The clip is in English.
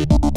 you.